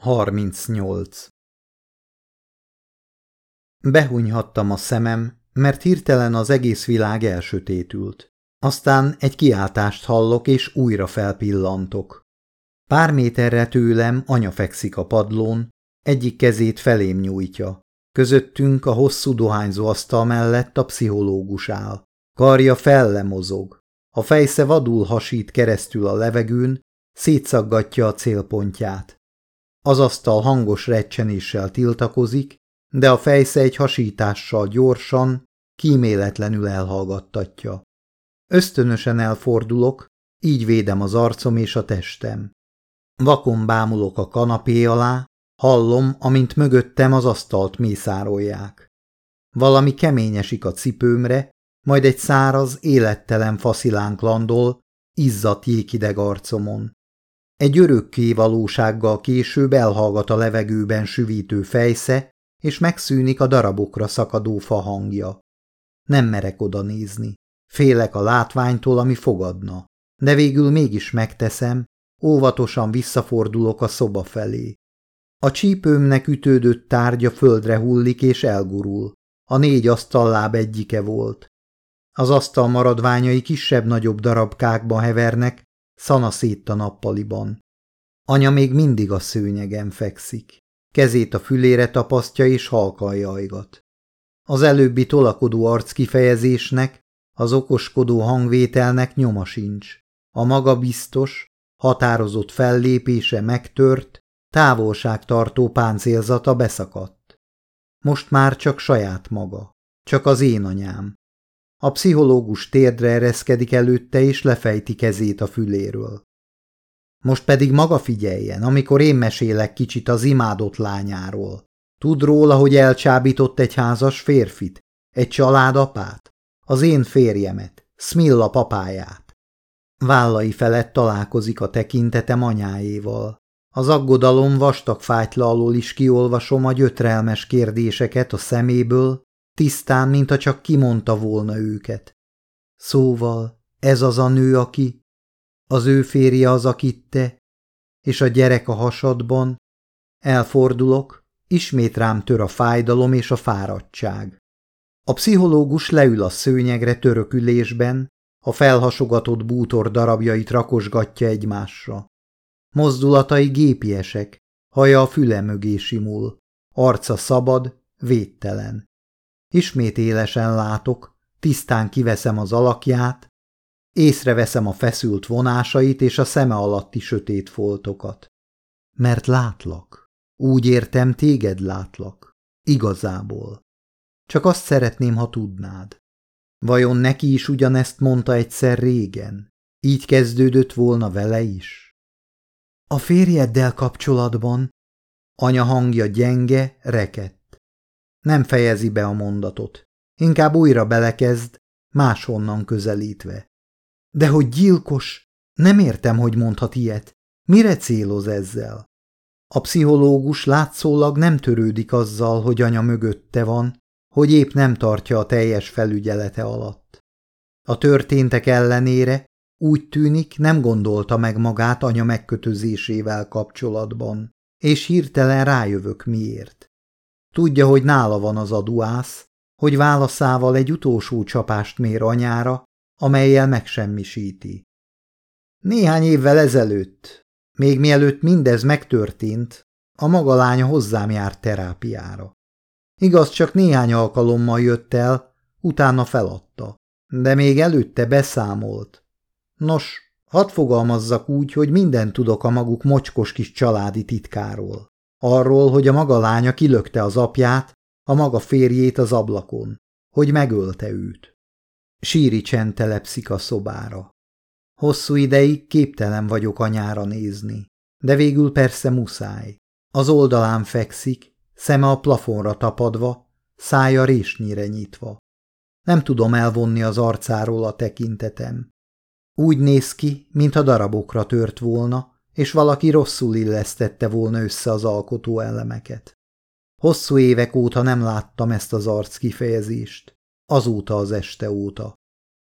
38 Behunyhattam a szemem, mert hirtelen az egész világ elsötétült. Aztán egy kiáltást hallok, és újra felpillantok. Pár méterre tőlem anya fekszik a padlón, egyik kezét felém nyújtja. Közöttünk a hosszú dohányzó asztal mellett a pszichológus áll. Karja fellemozog. A fejsze vadul hasít keresztül a levegőn, szétszaggatja a célpontját. Az asztal hangos recsenéssel tiltakozik, de a fejsze egy hasítással gyorsan, kíméletlenül elhallgattatja. Ösztönösen elfordulok, így védem az arcom és a testem. Vakon bámulok a kanapé alá, hallom, amint mögöttem az asztalt mészárolják. Valami keményesik a cipőmre, majd egy száraz, élettelen faszilánk landol, izzadt jékideg arcomon. Egy örökké valósággal később elhallgat a levegőben süvítő fejsze, és megszűnik a darabokra szakadó fa hangja. Nem merek oda nézni. Félek a látványtól, ami fogadna. De végül mégis megteszem, óvatosan visszafordulok a szoba felé. A csípőmnek ütődött tárgya földre hullik és elgurul. A négy asztalláb egyike volt. Az asztal maradványai kisebb-nagyobb darabkákban hevernek, szanaszét a nappaliban. Anya még mindig a szőnyegen fekszik. Kezét a fülére tapasztja és halkan jajgat. Az előbbi tolakodó arc kifejezésnek, az okoskodó hangvételnek nyoma sincs. A maga biztos, határozott fellépése megtört, távolságtartó páncélzata beszakadt. Most már csak saját maga, csak az én anyám. A pszichológus térdre ereszkedik előtte és lefejti kezét a füléről. Most pedig maga figyeljen, amikor én mesélek kicsit az imádott lányáról. Tud róla, hogy elcsábított egy házas férfit, egy családapát, az én férjemet, Smilla papáját. Vállai felett találkozik a tekintetem anyáéval. Az aggodalom vastag fájtla alól is kiolvasom a gyötrelmes kérdéseket a szeméből, tisztán, mintha csak kimondta volna őket. Szóval, ez az a nő, aki... Az ő férje az, akit te, és a gyerek a hasadban. Elfordulok, ismét rám tör a fájdalom és a fáradtság. A pszichológus leül a szőnyegre törökülésben, a felhasogatott bútor darabjait rakosgatja egymásra. Mozdulatai gépiesek, haja a füle mögé simul, arca szabad, védtelen. Ismét élesen látok, tisztán kiveszem az alakját, észreveszem a feszült vonásait és a szeme alatti sötét foltokat. Mert látlak. Úgy értem, téged látlak. Igazából. Csak azt szeretném, ha tudnád. Vajon neki is ugyanezt mondta egyszer régen? Így kezdődött volna vele is? A férjeddel kapcsolatban anya hangja gyenge, rekett. Nem fejezi be a mondatot. Inkább újra belekezd, máshonnan közelítve. De hogy gyilkos? Nem értem, hogy mondhat ilyet. Mire céloz ezzel? A pszichológus látszólag nem törődik azzal, hogy anya mögötte van, hogy épp nem tartja a teljes felügyelete alatt. A történtek ellenére úgy tűnik, nem gondolta meg magát anya megkötözésével kapcsolatban, és hirtelen rájövök miért. Tudja, hogy nála van az aduász, hogy válaszával egy utolsó csapást mér anyára, amelyel megsemmisíti. Néhány évvel ezelőtt, még mielőtt mindez megtörtént, a maga lánya hozzám járt terápiára. Igaz, csak néhány alkalommal jött el, utána feladta, de még előtte beszámolt. Nos, hadd fogalmazzak úgy, hogy mindent tudok a maguk mocskos kis családi titkáról. Arról, hogy a maga lánya kilökte az apját, a maga férjét az ablakon, hogy megölte őt. Síri csend telepszik a szobára. Hosszú ideig képtelen vagyok anyára nézni, de végül persze muszáj. Az oldalán fekszik, szeme a plafonra tapadva, szája résnyire nyitva. Nem tudom elvonni az arcáról a tekintetem. Úgy néz ki, mintha darabokra tört volna, és valaki rosszul illesztette volna össze az alkotó elemeket. Hosszú évek óta nem láttam ezt az arc kifejezést, azóta az este óta.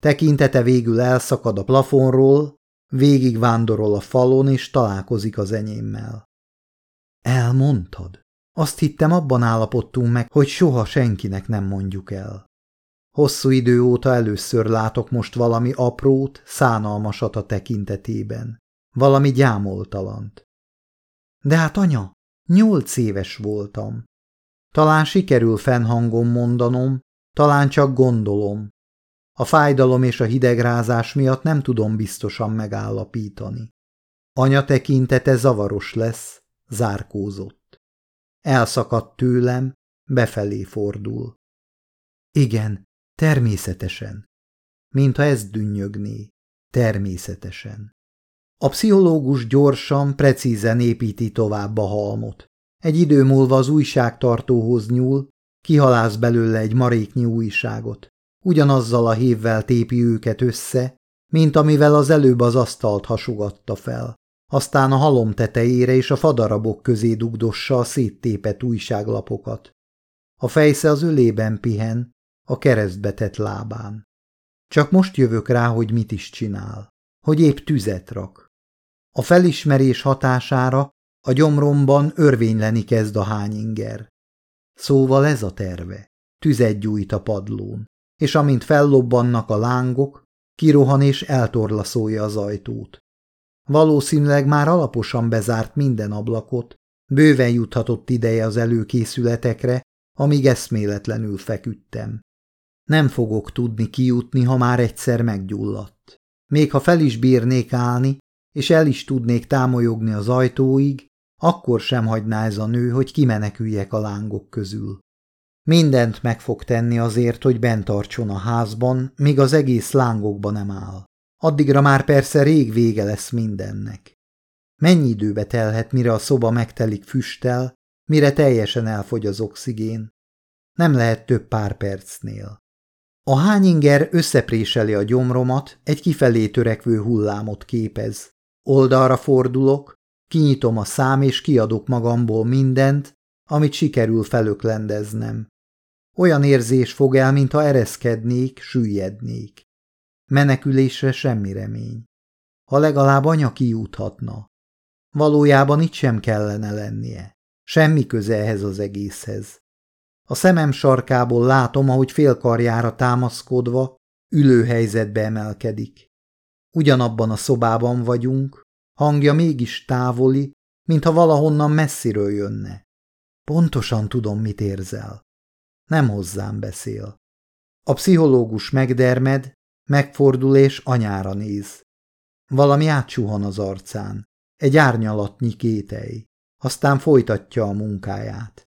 Tekintete végül elszakad a plafonról, végig vándorol a falon és találkozik az enyémmel. Elmondtad? Azt hittem, abban állapodtunk meg, hogy soha senkinek nem mondjuk el. Hosszú idő óta először látok most valami aprót, szánalmasat a tekintetében. Valami gyámoltalant. De hát anya, nyolc éves voltam. Talán sikerül fennhangon mondanom, talán csak gondolom. A fájdalom és a hidegrázás miatt nem tudom biztosan megállapítani. Anya tekintete zavaros lesz, zárkózott. Elszakadt tőlem, befelé fordul. Igen, természetesen. Mintha ez dünnyögné. Természetesen. A pszichológus gyorsan, precízen építi tovább a halmot. Egy idő múlva az újságtartóhoz nyúl, kihalász belőle egy maréknyi újságot. Ugyanazzal a hévvel tépi őket össze, mint amivel az előbb az asztalt hasogatta fel. Aztán a halom tetejére és a fadarabok közé dugdossa a széttépet újságlapokat. A fejsze az ölében pihen, a keresztbe tett lábán. Csak most jövök rá, hogy mit is csinál, hogy épp tüzet rak. A felismerés hatására a gyomromban örvényleni kezd a hányinger. Szóval ez a terve. Tüzet gyújt a padlón, és amint fellobbannak a lángok, kirohan és eltorlaszolja az ajtót. Valószínűleg már alaposan bezárt minden ablakot, bőven juthatott ideje az előkészületekre, amíg eszméletlenül feküdtem. Nem fogok tudni kijutni, ha már egyszer meggyulladt. Még ha fel is bírnék állni, és el is tudnék támolyogni az ajtóig, akkor sem hagyná ez a nő, hogy kimeneküljek a lángok közül. Mindent meg fog tenni azért, hogy bent a házban, míg az egész lángokba nem áll. Addigra már persze rég vége lesz mindennek. Mennyi időbe telhet, mire a szoba megtelik füsttel, mire teljesen elfogy az oxigén? Nem lehet több pár percnél. A hányinger összepréseli a gyomromat, egy kifelé törekvő hullámot képez. Oldalra fordulok, kinyitom a szám és kiadok magamból mindent, amit sikerül felöklendeznem. Olyan érzés fog el, mintha ereszkednék, süllyednék. Menekülésre semmi remény. Ha legalább anya kijuthatna. Valójában itt sem kellene lennie. Semmi köze ehhez az egészhez. A szemem sarkából látom, ahogy félkarjára támaszkodva, ülőhelyzetbe emelkedik. Ugyanabban a szobában vagyunk, hangja mégis távoli, mintha valahonnan messziről jönne. Pontosan tudom, mit érzel. Nem hozzám beszél. A pszichológus megdermed, megfordul és anyára néz. Valami átsuhan az arcán, egy árnyalatnyi kétej, aztán folytatja a munkáját.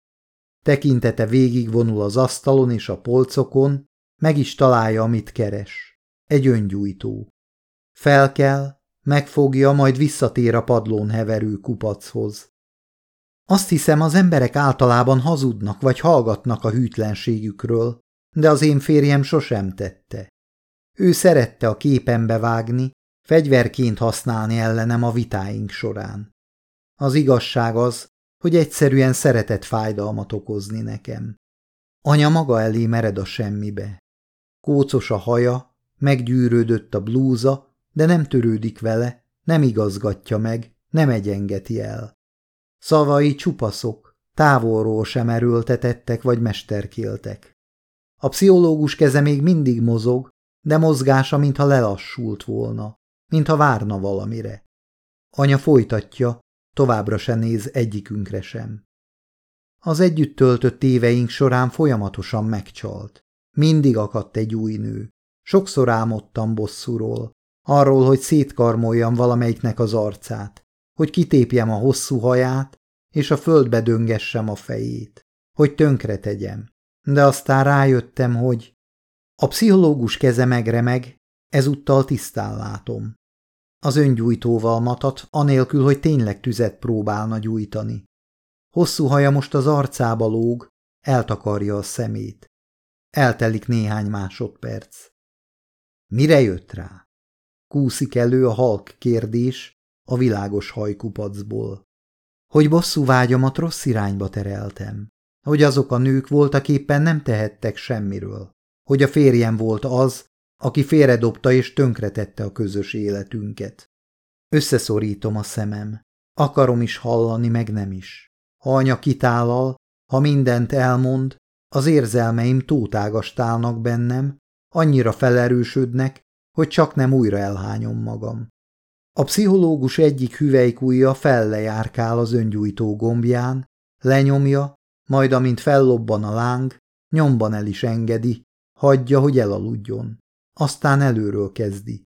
Tekintete végigvonul az asztalon és a polcokon, meg is találja, amit keres. Egy öngyújtó. Felkel, megfogja, majd visszatér a padlón heverő kupachoz. Azt hiszem, az emberek általában hazudnak vagy hallgatnak a hűtlenségükről, de az én férjem sosem tette. Ő szerette a képembe vágni, fegyverként használni ellenem a vitáink során. Az igazság az, hogy egyszerűen szeretett fájdalmat okozni nekem. Anya maga elé mered a semmibe. Kócos a haja, meggyűrődött a blúza, de nem törődik vele, nem igazgatja meg, nem egyengeti el. Szavai csupaszok, távolról sem erőltetettek vagy mesterkéltek. A pszichológus keze még mindig mozog, de mozgása mintha lelassult volna, mintha várna valamire. Anya folytatja, továbbra se néz egyikünkre sem. Az együtt töltött éveink során folyamatosan megcsalt. Mindig akadt egy új nő. Sokszor álmodtam bosszúról, arról, hogy szétkarmoljam valamelyiknek az arcát, hogy kitépjem a hosszú haját, és a földbe döngessem a fejét, hogy tönkre tegyem. De aztán rájöttem, hogy a pszichológus keze megremeg, ezúttal tisztán látom. Az öngyújtóval matat, anélkül, hogy tényleg tüzet próbálna gyújtani. Hosszú haja most az arcába lóg, eltakarja a szemét. Eltelik néhány másodperc. Mire jött rá? Kúszik elő a halk kérdés a világos hajkupacból. Hogy bosszú vágyamat rossz irányba tereltem. Hogy azok a nők voltak éppen nem tehettek semmiről. Hogy a férjem volt az, aki félredobta és tönkretette a közös életünket. Összeszorítom a szemem. Akarom is hallani, meg nem is. Ha anya kitállal, ha mindent elmond, az érzelmeim tótágastálnak bennem, annyira felerősödnek, hogy csak nem újra elhányom magam. A pszichológus egyik hüvelykújja fellejárkál az öngyújtó gombján, lenyomja, majd amint fellobban a láng, nyomban el is engedi, hagyja, hogy elaludjon. Aztán előről kezdi.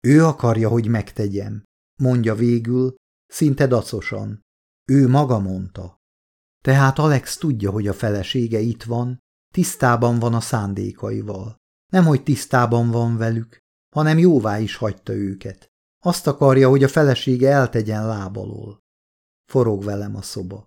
Ő akarja, hogy megtegyem, mondja végül, szinte dacosan. Ő maga mondta. Tehát Alex tudja, hogy a felesége itt van, tisztában van a szándékaival. Nem, hogy tisztában van velük, hanem jóvá is hagyta őket. Azt akarja, hogy a felesége eltegyen lábalól. Forog velem a szoba.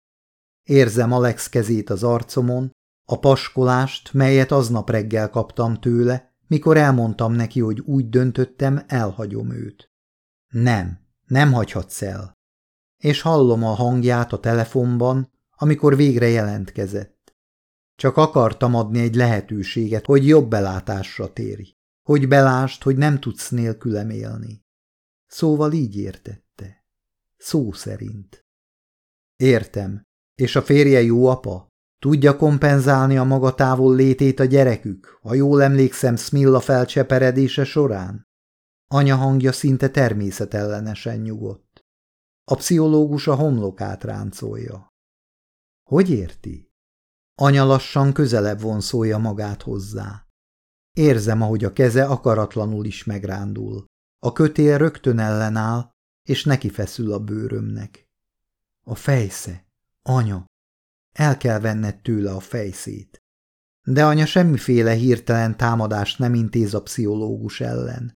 Érzem Alex kezét az arcomon, a paskolást, melyet aznap reggel kaptam tőle, mikor elmondtam neki, hogy úgy döntöttem, elhagyom őt. Nem, nem hagyhatsz el. És hallom a hangját a telefonban, amikor végre jelentkezett. Csak akartam adni egy lehetőséget, hogy jobb belátásra téri, hogy belást, hogy nem tudsz nélkülem élni. Szóval így értette. Szó szerint. Értem. És a férje jó apa? Tudja kompenzálni a maga távol létét a gyerekük, ha jól emlékszem Smilla felcseperedése során? Anya hangja szinte természetellenesen nyugodt. A pszichológus a homlokát ráncolja. Hogy érti? Anya lassan közelebb vonszolja magát hozzá. Érzem, ahogy a keze akaratlanul is megrándul. A kötél rögtön ellenáll, és neki feszül a bőrömnek. A fejsze, anya, el kell venned tőle a fejszét. De anya semmiféle hirtelen támadást nem intéz a pszichológus ellen.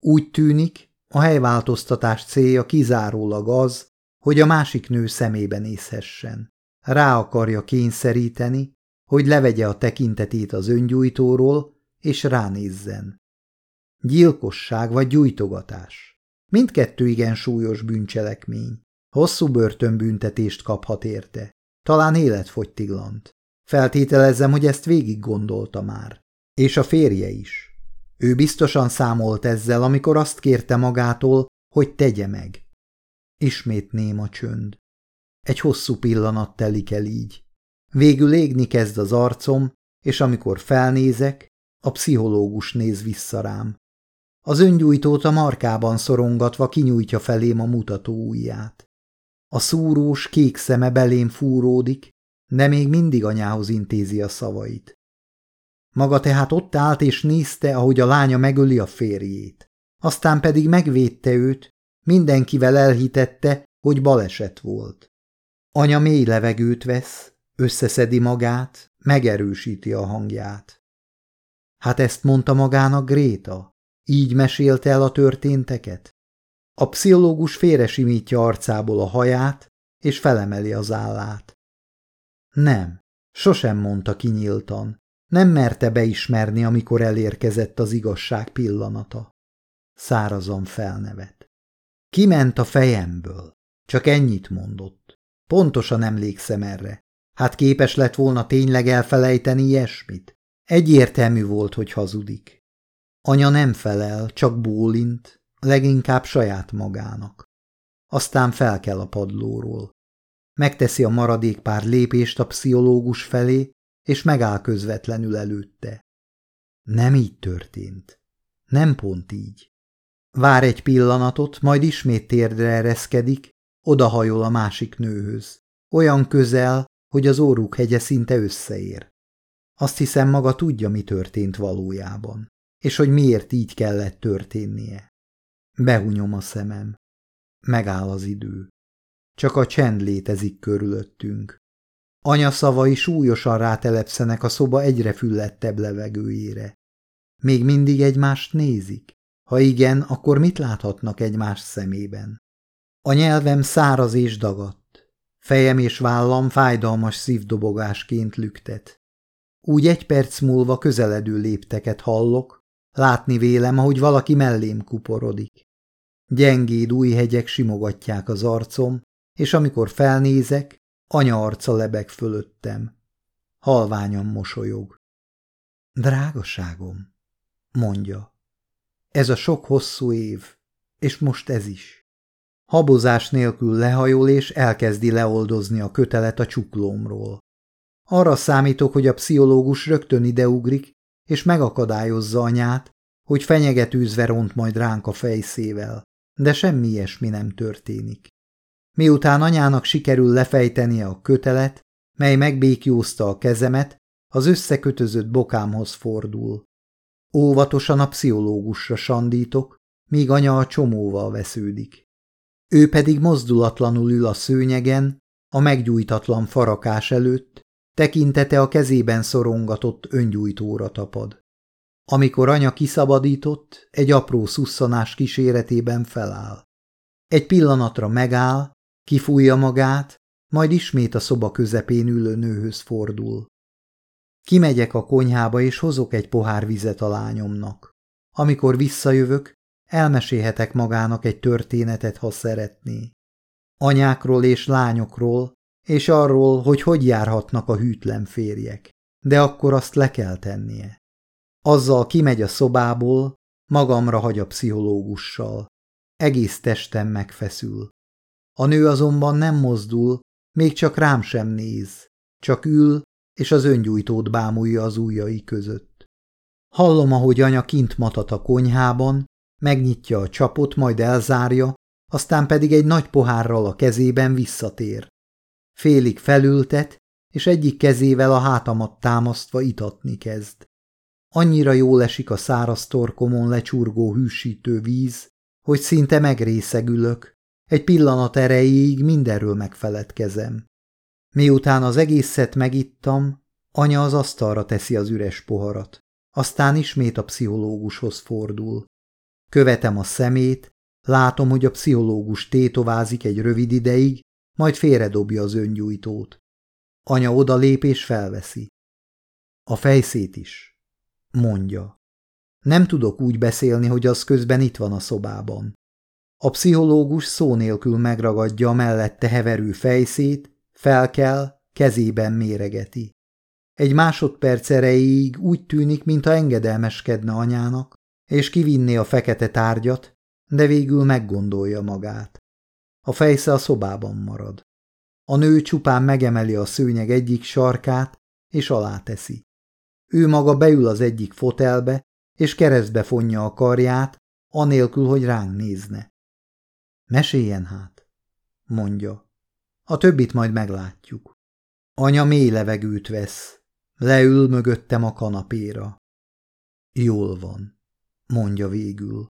Úgy tűnik, a helyváltoztatás célja kizárólag az, hogy a másik nő szemébe nézhessen. Rá akarja kényszeríteni, hogy levegye a tekintetét az öngyújtóról, és ránézzen. Gyilkosság vagy gyújtogatás. Mindkettő igen súlyos bűncselekmény. Hosszú börtönbüntetést kaphat érte. Talán életfogytiglant. Feltételezem, hogy ezt végig gondolta már. És a férje is. Ő biztosan számolt ezzel, amikor azt kérte magától, hogy tegye meg. Ismét néma csönd. Egy hosszú pillanat telik el így. Végül égni kezd az arcom, és amikor felnézek, a pszichológus néz vissza rám. Az öngyújtót a markában szorongatva kinyújtja felém a mutató ujját. A szúrós, kék szeme belém fúródik, de még mindig anyához intézi a szavait. Maga tehát ott állt és nézte, ahogy a lánya megöli a férjét. Aztán pedig megvédte őt, mindenkivel elhitette, hogy baleset volt. Anya mély levegőt vesz, összeszedi magát, megerősíti a hangját. Hát ezt mondta magának Gréta? Így mesélte el a történteket? A pszichológus félresimítja arcából a haját, és felemeli az állát. Nem, sosem mondta kinyíltan. Nem merte beismerni, amikor elérkezett az igazság pillanata. Szárazon felnevet. Kiment a fejemből. Csak ennyit mondott. Pontosan emlékszem erre. Hát képes lett volna tényleg elfelejteni ilyesmit? Egyértelmű volt, hogy hazudik. Anya nem felel, csak bólint, leginkább saját magának. Aztán fel kell a padlóról. Megteszi a maradék pár lépést a pszichológus felé, és megáll közvetlenül előtte. Nem így történt. Nem pont így. Vár egy pillanatot, majd ismét térdre ereszkedik, odahajol a másik nőhöz. Olyan közel, hogy az óruk hegye szinte összeér. Azt hiszem maga tudja, mi történt valójában, és hogy miért így kellett történnie. Behunyom a szemem. Megáll az idő. Csak a csend létezik körülöttünk. Anya szavai súlyosan rátelepszenek a szoba egyre füllettebb levegőjére. Még mindig egymást nézik? Ha igen, akkor mit láthatnak egymás szemében? A nyelvem száraz és dagadt. Fejem és vállam fájdalmas szívdobogásként lüktet. Úgy egy perc múlva közeledő lépteket hallok, látni vélem, ahogy valaki mellém kuporodik. Gyengéd új hegyek simogatják az arcom, és amikor felnézek, anya arca lebeg fölöttem. Halványan mosolyog. Drágaságom, mondja. Ez a sok hosszú év, és most ez is. Habozás nélkül lehajol és elkezdi leoldozni a kötelet a csuklómról. Arra számítok, hogy a pszichológus rögtön ideugrik, és megakadályozza anyát, hogy fenyegetőzve ront majd ránk a fejszével, de semmi ilyesmi nem történik. Miután anyának sikerül lefejtenie a kötelet, mely megbékjózta a kezemet, az összekötözött bokámhoz fordul. Óvatosan a pszichológusra sandítok, míg anya a csomóval vesződik. Ő pedig mozdulatlanul ül a szőnyegen, a meggyújtatlan farakás előtt, tekintete a kezében szorongatott öngyújtóra tapad. Amikor anya kiszabadított, egy apró szusszanás kíséretében feláll. Egy pillanatra megáll, kifújja magát, majd ismét a szoba közepén ülő nőhöz fordul. Kimegyek a konyhába, és hozok egy pohár vizet a lányomnak. Amikor visszajövök, elmesélhetek magának egy történetet, ha szeretné. Anyákról és lányokról, és arról, hogy hogy járhatnak a hűtlen férjek. De akkor azt le kell tennie. Azzal kimegy a szobából, magamra hagy a pszichológussal. Egész testem megfeszül. A nő azonban nem mozdul, még csak rám sem néz, csak ül, és az öngyújtót bámulja az ujjai között. Hallom, ahogy anya kint matat a konyhában, megnyitja a csapot, majd elzárja, aztán pedig egy nagy pohárral a kezében visszatér. Félig felültet, és egyik kezével a hátamat támasztva itatni kezd. Annyira jól esik a száraz torkomon lecsurgó hűsítő víz, hogy szinte megrészegülök, egy pillanat erejéig mindenről megfeledkezem. Miután az egészet megittam, anya az asztalra teszi az üres poharat. Aztán ismét a pszichológushoz fordul. Követem a szemét, látom, hogy a pszichológus tétovázik egy rövid ideig, majd félredobja az öngyújtót. Anya odalép és felveszi. A fejszét is, mondja. Nem tudok úgy beszélni, hogy az közben itt van a szobában. A pszichológus szó nélkül megragadja a mellette heverő fejszét, felkel, kezében méregeti. Egy másodperc erejéig úgy tűnik, mintha engedelmeskedne anyának, és kivinné a fekete tárgyat, de végül meggondolja magát. A fejsze a szobában marad. A nő csupán megemeli a szőnyeg egyik sarkát, és aláteszi. Ő maga beül az egyik fotelbe, és keresztbe fonja a karját, anélkül, hogy ránk nézne. Meséljen hát, mondja. A többit majd meglátjuk. Anya mély levegőt vesz, leül mögöttem a kanapéra. Jól van, mondja végül.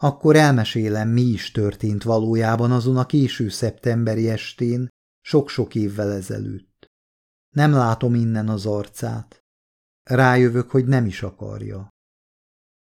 Akkor elmesélem, mi is történt valójában azon a késő szeptemberi estén, sok-sok évvel ezelőtt. Nem látom innen az arcát. Rájövök, hogy nem is akarja.